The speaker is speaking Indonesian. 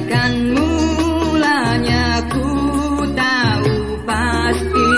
bagaikan mulanya ku tahu pasti